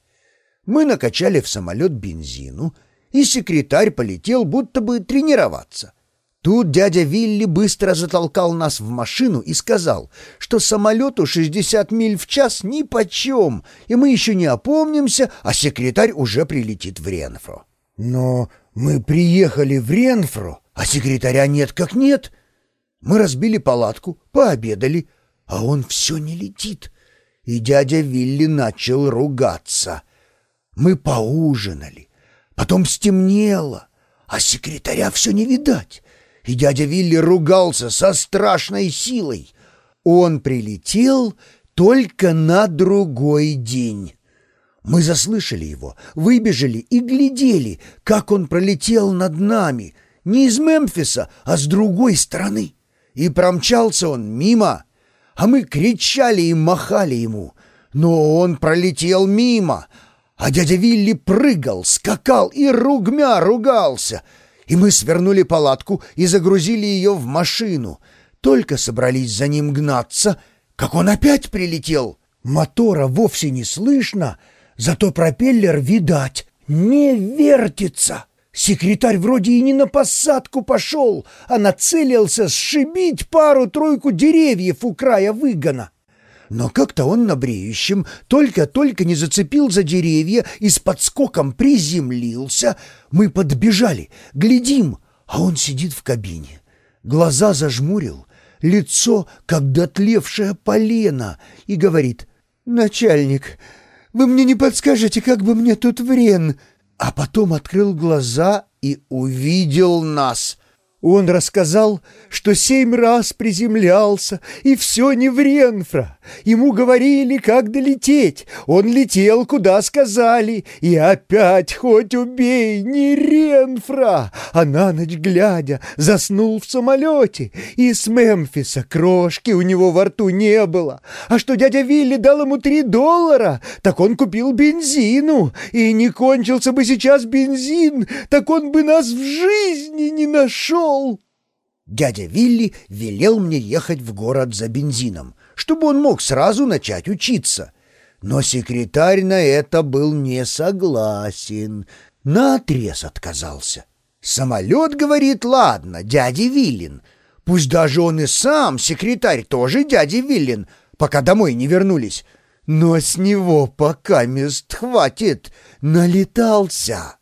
Мы накачали в самолет бензину — и секретарь полетел будто бы тренироваться. Тут дядя Вилли быстро затолкал нас в машину и сказал, что самолету 60 миль в час нипочем, и мы еще не опомнимся, а секретарь уже прилетит в Ренфро. Но мы приехали в Ренфро, а секретаря нет как нет. Мы разбили палатку, пообедали, а он все не летит. И дядя Вилли начал ругаться. Мы поужинали, Потом стемнело, а секретаря все не видать. И дядя Вилли ругался со страшной силой. Он прилетел только на другой день. Мы заслышали его, выбежали и глядели, как он пролетел над нами, не из Мемфиса, а с другой стороны. И промчался он мимо, а мы кричали и махали ему. Но он пролетел мимо, а дядя Вилли прыгал, скакал и ругмя ругался. И мы свернули палатку и загрузили ее в машину. Только собрались за ним гнаться, как он опять прилетел. Мотора вовсе не слышно, зато пропеллер видать, не вертится. Секретарь вроде и не на посадку пошел, а нацелился сшибить пару-тройку деревьев у края выгона. Но как-то он на бреющем только-только не зацепил за деревья и с подскоком приземлился. Мы подбежали, глядим, а он сидит в кабине. Глаза зажмурил, лицо, как дотлевшее полено, и говорит «Начальник, вы мне не подскажете, как бы мне тут врен?» А потом открыл глаза и увидел нас. Он рассказал, что семь раз приземлялся, и все не в Ренфра. Ему говорили, как долететь. Он летел, куда сказали, и опять хоть убей, не Ренфра. А на ночь глядя, заснул в самолете, и с Мемфиса крошки у него во рту не было. А что дядя Вилли дал ему три доллара, так он купил бензину, и не кончился бы сейчас бензин, так он бы нас в жизни не нашел ушел. Дядя Вилли велел мне ехать в город за бензином, чтобы он мог сразу начать учиться. Но секретарь на это был не согласен, наотрез отказался. Самолет говорит, ладно, дядя Виллин. Пусть даже он и сам, секретарь, тоже дядя Виллин, пока домой не вернулись. Но с него пока мест хватит, налетался.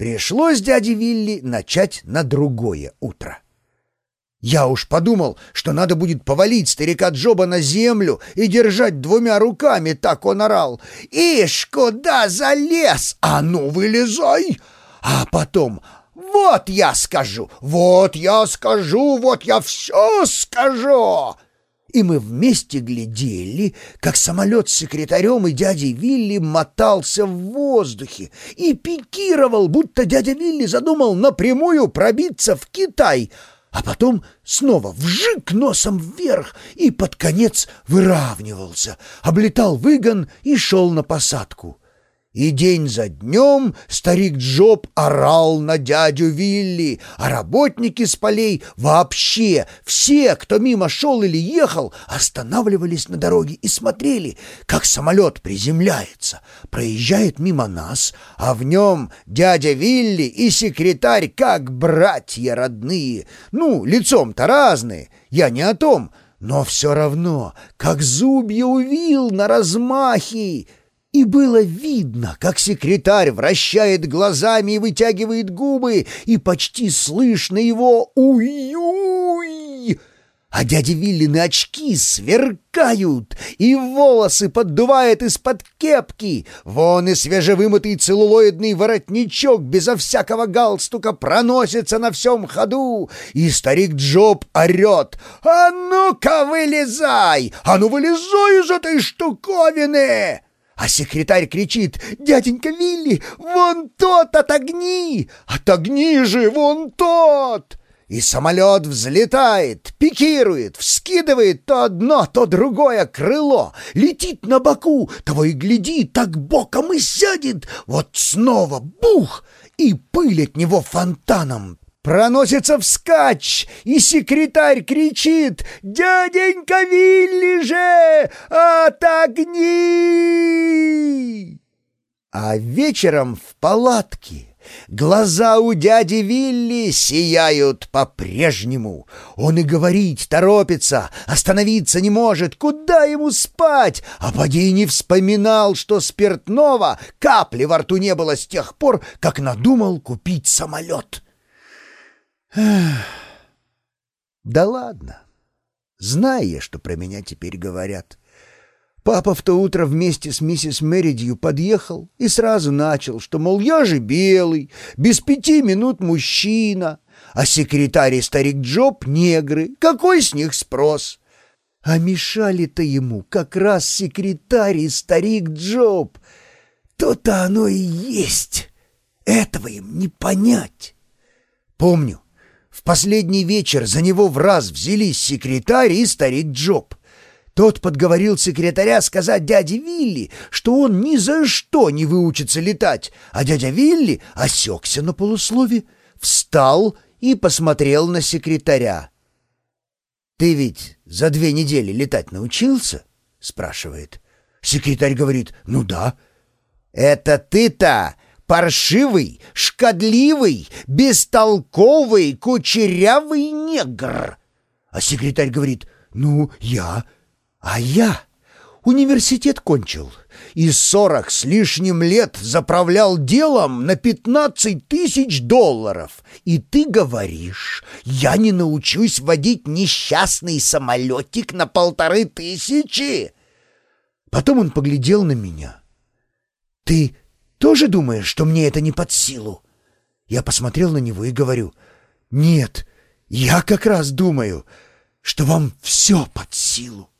Пришлось дяде Вилли начать на другое утро. Я уж подумал, что надо будет повалить старика Джоба на землю и держать двумя руками, так он орал. «Ишь, куда залез? А ну, вылезай!» А потом «Вот я скажу, вот я скажу, вот я все скажу!» И мы вместе глядели, как самолет с секретарем и дядей Вилли мотался в воздухе и пикировал, будто дядя Вилли задумал напрямую пробиться в Китай, а потом снова вжик носом вверх и под конец выравнивался, облетал выгон и шел на посадку. И день за днем старик Джоб орал на дядю Вилли, а работники с полей вообще, все, кто мимо шел или ехал, останавливались на дороге и смотрели, как самолет приземляется, проезжает мимо нас, а в нем дядя Вилли и секретарь как братья родные. Ну, лицом-то разные, я не о том, но все равно, как зубья увил на размахе, и было видно, как секретарь вращает глазами и вытягивает губы, и почти слышно его «Уй-уй!» А дядя Виллины очки сверкают, и волосы поддувает из-под кепки. Вон и свежевымытый целлулоидный воротничок безо всякого галстука проносится на всем ходу, и старик Джоб орет «А ну-ка вылезай! А ну вылезай из этой штуковины!» А секретарь кричит «Дяденька Вилли, вон тот отогни! Отогни же, вон тот!» И самолет взлетает, пикирует, вскидывает то одно, то другое крыло, летит на боку, того и гляди, так боком и сядет, вот снова бух, и пыль от него фонтаном Проносится вскачь, и секретарь кричит «Дяденька Вилли же, отогни!» А вечером в палатке глаза у дяди Вилли сияют по-прежнему. Он и говорить торопится, остановиться не может, куда ему спать? А поди не вспоминал, что спиртного капли во рту не было с тех пор, как надумал купить самолет. Да ладно. Зная, что про меня теперь говорят. Папа в то утро вместе с миссис Меридью подъехал и сразу начал, что, мол, я же белый, без пяти минут мужчина, а секретарь и старик Джоб — негры. Какой с них спрос? А мешали-то ему как раз секретарь и старик Джоб. То-то оно и есть. Этого им не понять. Помню, В последний вечер за него в раз взялись секретарь и старик Джоб. Тот подговорил секретаря сказать дяде Вилли, что он ни за что не выучится летать, а дядя Вилли осекся на полуслове, встал и посмотрел на секретаря. «Ты ведь за две недели летать научился?» — спрашивает. Секретарь говорит, «Ну да». «Это ты-то паршивый, шкодливый, бестолковый, кучерявый негр!» А секретарь говорит, «Ну, я...» А я университет кончил и сорок с лишним лет заправлял делом на пятнадцать тысяч долларов. И ты говоришь, я не научусь водить несчастный самолетик на полторы тысячи? Потом он поглядел на меня. Ты тоже думаешь, что мне это не под силу? Я посмотрел на него и говорю, нет, я как раз думаю, что вам все под силу.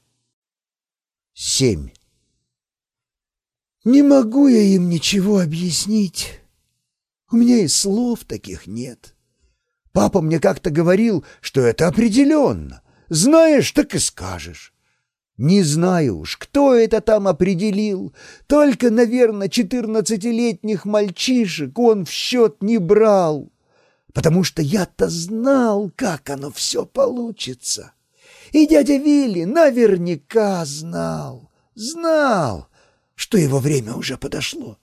Семь. Не могу я им ничего объяснить. У меня и слов таких нет. Папа мне как-то говорил, что это определенно. Знаешь, так и скажешь. Не знаю уж, кто это там определил. Только, наверное, четырнадцатилетних мальчишек он в счет не брал. Потому что я-то знал, как оно все получится. И дядя Вилли наверняка знал, знал, что его время уже подошло.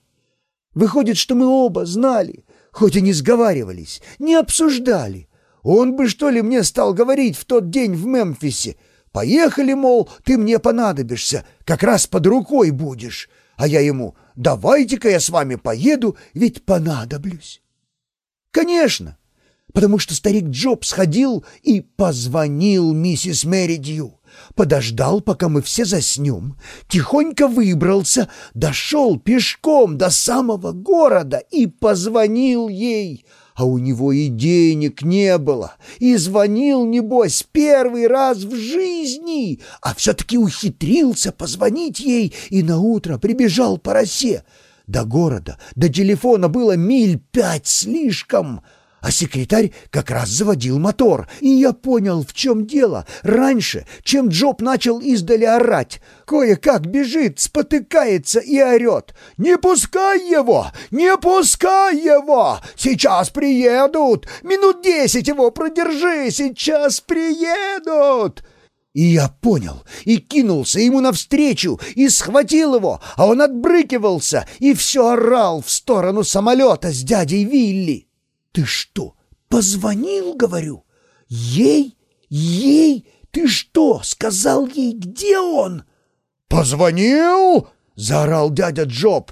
Выходит, что мы оба знали, хоть и не сговаривались, не обсуждали. Он бы, что ли, мне стал говорить в тот день в Мемфисе. «Поехали, мол, ты мне понадобишься, как раз под рукой будешь». А я ему «давайте-ка я с вами поеду, ведь понадоблюсь». Конечно, потому что старик Джоб сходил и позвонил миссис Меридью. Подождал, пока мы все заснем, тихонько выбрался, дошел пешком до самого города и позвонил ей. А у него и денег не было, и звонил, небось, первый раз в жизни, а все-таки ухитрился позвонить ей и наутро прибежал по росе. До города, до телефона было миль пять слишком — а секретарь как раз заводил мотор, и я понял, в чем дело, раньше, чем Джоб начал издали орать. Кое-как бежит, спотыкается и орет. «Не пускай его! Не пускай его! Сейчас приедут! Минут десять его продержи! Сейчас приедут!» И я понял, и кинулся ему навстречу, и схватил его, а он отбрыкивался и все орал в сторону самолета с дядей Вилли. «Ты что, позвонил, говорю? Ей? Ей? Ты что, сказал ей, где он?» «Позвонил?» — заорал дядя Джоб.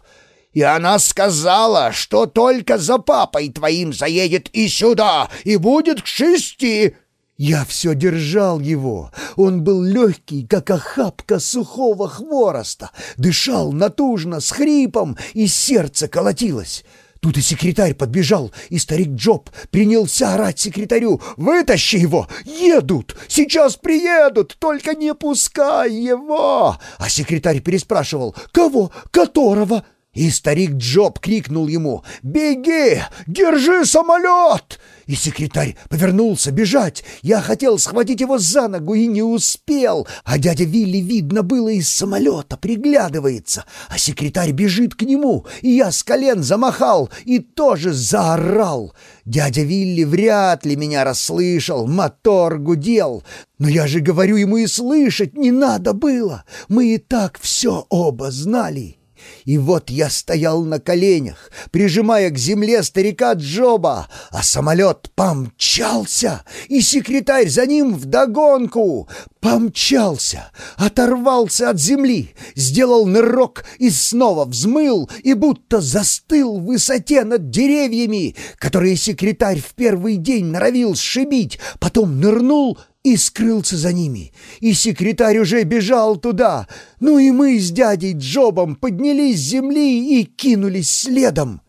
«И она сказала, что только за папой твоим заедет и сюда, и будет к шести». Я все держал его. Он был легкий, как охапка сухого хвороста, дышал натужно, с хрипом, и сердце колотилось. Тут и секретарь подбежал, и старик Джоб принялся орать секретарю. «Вытащи его! Едут! Сейчас приедут! Только не пускай его!» А секретарь переспрашивал. «Кого? Которого?» И старик Джоб крикнул ему «Беги! Держи самолет!» И секретарь повернулся бежать. Я хотел схватить его за ногу и не успел. А дядя Вилли, видно было, из самолета приглядывается. А секретарь бежит к нему, и я с колен замахал и тоже заорал. Дядя Вилли вряд ли меня расслышал, мотор гудел. Но я же говорю ему и слышать не надо было. Мы и так все оба знали. И вот я стоял на коленях, прижимая к земле старика Джоба, а самолет помчался, и секретарь за ним вдогонку. Помчался, оторвался от земли, сделал нырок и снова взмыл, и будто застыл в высоте над деревьями, которые секретарь в первый день норовил сшибить, потом нырнул и скрылся за ними. И секретарь уже бежал туда. Ну и мы с дядей Джобом поднялись с земли и кинулись следом.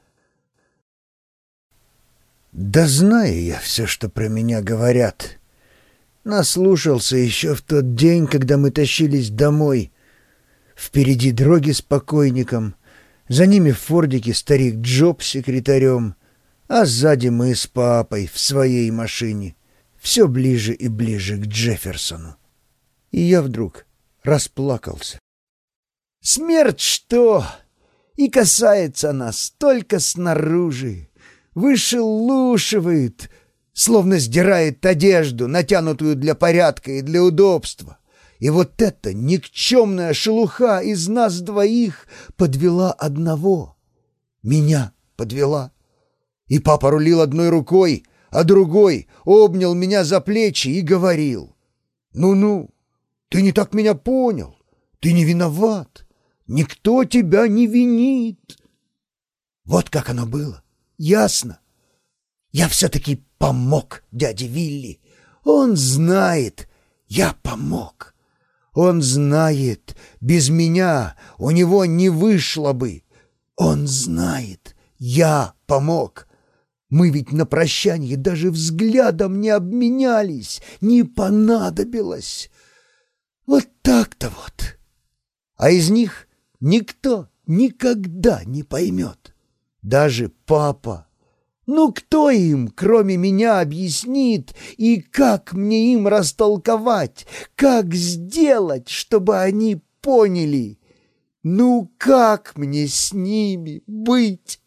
Да знаю я все, что про меня говорят. Наслушался еще в тот день, когда мы тащились домой. Впереди дроги с покойником, за ними в фордике старик Джоб секретарем, а сзади мы с папой в своей машине, все ближе и ближе к Джефферсону. И я вдруг расплакался. Смерть что? И касается нас только снаружи, вышелушивает, словно сдирает одежду, натянутую для порядка и для удобства. И вот эта никчемная шелуха из нас двоих подвела одного. Меня подвела. И папа рулил одной рукой, а другой обнял меня за плечи и говорил. «Ну-ну, ты не так меня понял, ты не виноват, никто тебя не винит». Вот как оно было, ясно. Я все-таки помог дяде Вилли. Он знает, я помог. Он знает, без меня у него не вышло бы. Он знает, я помог. Мы ведь на прощанье даже взглядом не обменялись, не понадобилось. Вот так-то вот. А из них никто никогда не поймет. Даже папа. Ну кто им, кроме меня, объяснит, и как мне им растолковать, как сделать, чтобы они поняли? Ну как мне с ними быть?